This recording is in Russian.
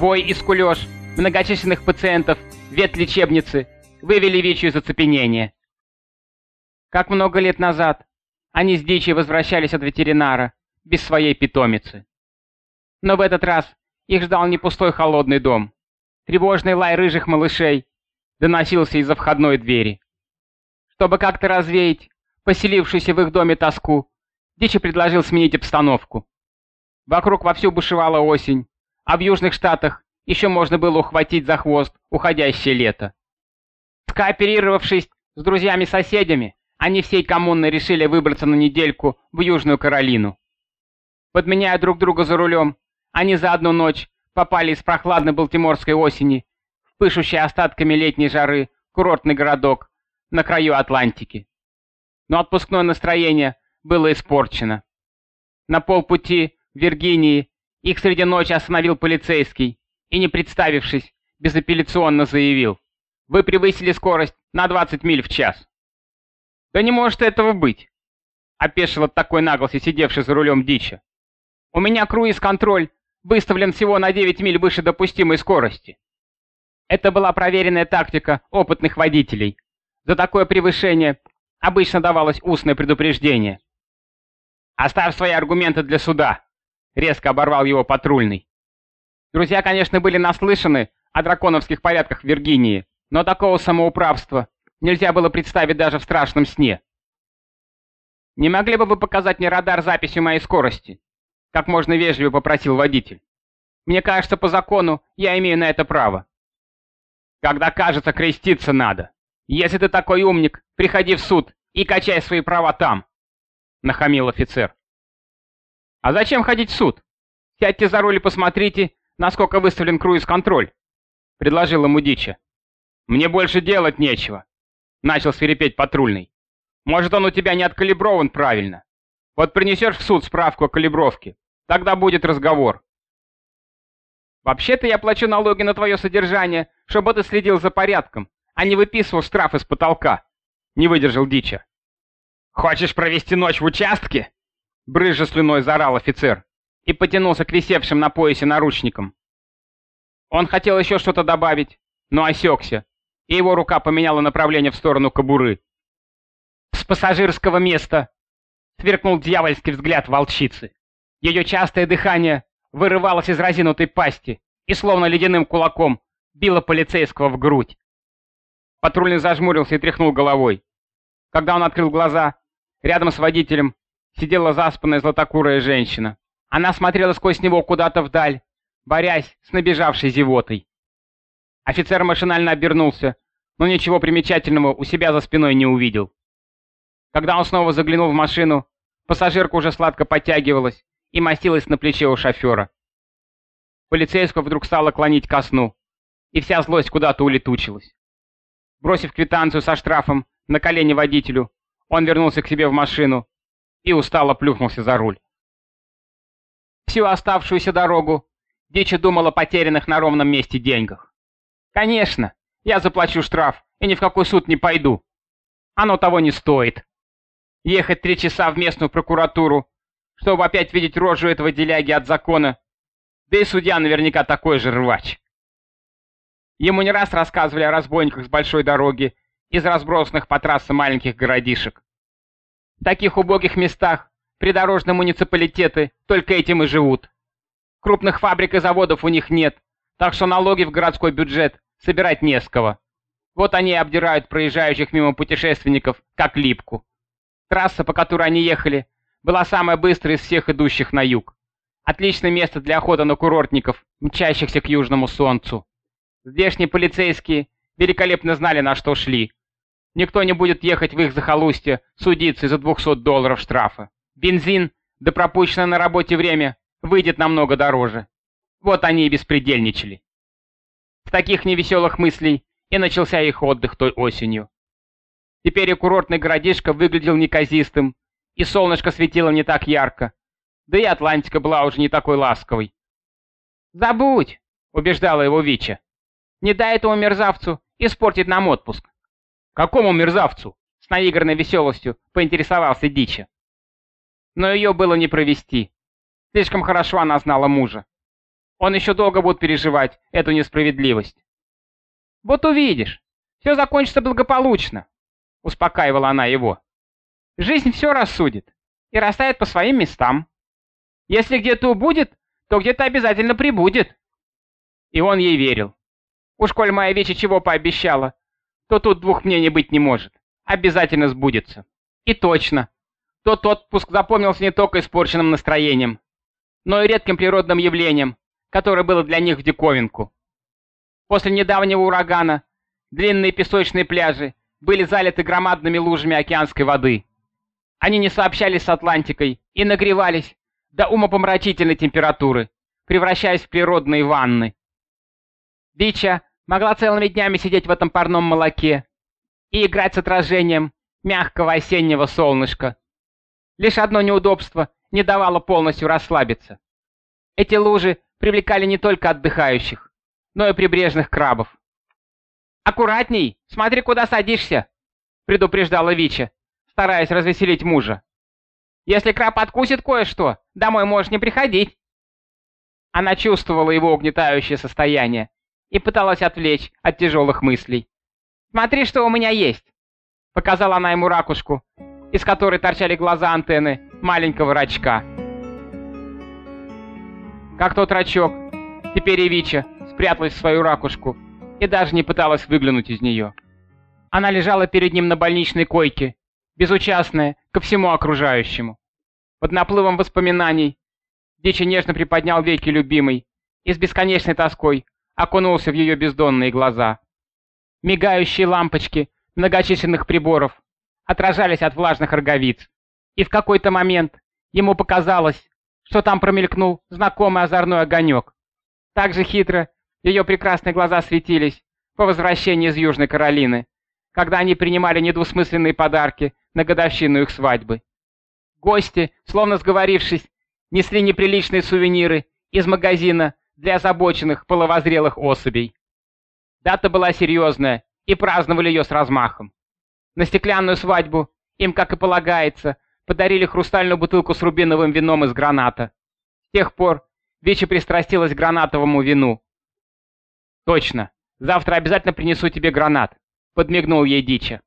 Вой и скулёж многочисленных пациентов ветлечебницы вывели Вичу из оцепенения. Как много лет назад они с дичи возвращались от ветеринара без своей питомицы. Но в этот раз их ждал не пустой холодный дом. Тревожный лай рыжих малышей доносился из-за входной двери. Чтобы как-то развеять поселившуюся в их доме тоску, Дичи предложил сменить обстановку. Вокруг вовсю бушевала осень, а в Южных Штатах еще можно было ухватить за хвост уходящее лето. Скооперировавшись с друзьями-соседями, они всей коммуной решили выбраться на недельку в Южную Каролину. Подменяя друг друга за рулем, они за одну ночь попали из прохладной балтиморской осени в пышущий остатками летней жары курортный городок на краю Атлантики. Но отпускное настроение было испорчено. На полпути в Виргинии их среди ночи остановил полицейский и, не представившись, безапелляционно заявил. «Вы превысили скорость на 20 миль в час». «Да не может этого быть!» — опешил от такой наглости сидевший за рулем дичи. «У меня круиз-контроль выставлен всего на 9 миль выше допустимой скорости». Это была проверенная тактика опытных водителей. За такое превышение обычно давалось устное предупреждение. «Оставь свои аргументы для суда», — резко оборвал его патрульный. Друзья, конечно, были наслышаны о драконовских порядках в Виргинии, но такого самоуправства нельзя было представить даже в страшном сне. «Не могли бы вы показать мне радар записью моей скорости?» Как можно вежливо попросил водитель. «Мне кажется, по закону я имею на это право». «Когда кажется, креститься надо. Если ты такой умник, приходи в суд и качай свои права там», — нахамил офицер. «А зачем ходить в суд? Сядьте за руль и посмотрите, насколько выставлен круиз-контроль», — предложил ему Дича. «Мне больше делать нечего», — начал свирепеть патрульный. «Может, он у тебя не откалиброван правильно. Вот принесешь в суд справку о калибровке, тогда будет разговор». «Вообще-то я плачу налоги на твое содержание, чтобы ты следил за порядком, а не выписывал штраф из потолка», — не выдержал Дича. «Хочешь провести ночь в участке?» — брызжа слюной заорал офицер и потянулся к висевшим на поясе наручникам. Он хотел еще что-то добавить, но осекся, и его рука поменяла направление в сторону кобуры. «С пассажирского места!» — сверкнул дьявольский взгляд волчицы. Ее частое дыхание вырывалось из разинутой пасти и словно ледяным кулаком било полицейского в грудь. Патрульный зажмурился и тряхнул головой. Когда он открыл глаза, рядом с водителем сидела заспанная златокурая женщина. Она смотрела сквозь него куда-то вдаль, борясь с набежавшей зевотой. Офицер машинально обернулся, но ничего примечательного у себя за спиной не увидел. Когда он снова заглянул в машину, пассажирка уже сладко подтягивалась и мастилась на плече у шофера. Полицейского вдруг стало клонить ко сну, и вся злость куда-то улетучилась. Бросив квитанцию со штрафом на колени водителю, он вернулся к себе в машину и устало плюхнулся за руль. Всю оставшуюся дорогу Дичи думал о потерянных на ровном месте деньгах. «Конечно, я заплачу штраф и ни в какой суд не пойду. Оно того не стоит. Ехать три часа в местную прокуратуру, чтобы опять видеть рожу этого деляги от закона, да и судья наверняка такой же рвач». Ему не раз рассказывали о разбойниках с большой дороги из разбросанных по трассе маленьких городишек. В таких убогих местах Придорожные муниципалитеты только этим и живут. Крупных фабрик и заводов у них нет, так что налоги в городской бюджет собирать не с кого. Вот они и обдирают проезжающих мимо путешественников, как липку. Трасса, по которой они ехали, была самая быстрая из всех идущих на юг. Отличное место для охоты на курортников, мчащихся к южному солнцу. Здешние полицейские великолепно знали, на что шли. Никто не будет ехать в их захолустье судиться из-за 200 долларов штрафа. Бензин, да пропущенное на работе время, выйдет намного дороже. Вот они и беспредельничали. В таких невеселых мыслей и начался их отдых той осенью. Теперь и курортный городишко выглядел неказистым, и солнышко светило не так ярко, да и Атлантика была уже не такой ласковой. «Забудь!» — убеждала его Вича. «Не дай этому мерзавцу испортить нам отпуск». «Какому мерзавцу?» — с наигранной веселостью поинтересовался Дича но ее было не провести. Слишком хорошо она знала мужа. Он еще долго будет переживать эту несправедливость. Вот увидишь, все закончится благополучно, успокаивала она его. Жизнь все рассудит и расставит по своим местам. Если где-то убудет, то где-то обязательно прибудет. И он ей верил. Уж коль моя Веча чего пообещала, то тут двух мнений быть не может. Обязательно сбудется. И точно. Тот отпуск запомнился не только испорченным настроением, но и редким природным явлением, которое было для них в диковинку. После недавнего урагана длинные песочные пляжи были залиты громадными лужами океанской воды. Они не сообщались с Атлантикой и нагревались до умопомрачительной температуры, превращаясь в природные ванны. Бича могла целыми днями сидеть в этом парном молоке и играть с отражением мягкого осеннего солнышка. Лишь одно неудобство не давало полностью расслабиться. Эти лужи привлекали не только отдыхающих, но и прибрежных крабов. «Аккуратней! Смотри, куда садишься!» — предупреждала Вича, стараясь развеселить мужа. «Если краб откусит кое-что, домой можешь не приходить!» Она чувствовала его угнетающее состояние и пыталась отвлечь от тяжелых мыслей. «Смотри, что у меня есть!» Показала она ему ракушку, из которой торчали глаза антенны маленького рачка. Как тот рачок, теперь и Вича спряталась в свою ракушку и даже не пыталась выглянуть из нее. Она лежала перед ним на больничной койке, безучастная ко всему окружающему. Под наплывом воспоминаний Дичи нежно приподнял веки любимой и с бесконечной тоской окунулся в ее бездонные глаза. Мигающие лампочки многочисленных приборов отражались от влажных роговиц, и в какой-то момент ему показалось, что там промелькнул знакомый озорной огонек. Так же хитро ее прекрасные глаза светились по возвращении из Южной Каролины, когда они принимали недвусмысленные подарки на годовщину их свадьбы. Гости, словно сговорившись, несли неприличные сувениры из магазина для озабоченных половозрелых особей. Дата была серьезная, и праздновали ее с размахом. На стеклянную свадьбу им, как и полагается, подарили хрустальную бутылку с рубиновым вином из граната. С тех пор Вичи пристрастилась к гранатовому вину. «Точно, завтра обязательно принесу тебе гранат», — подмигнул ей Дича.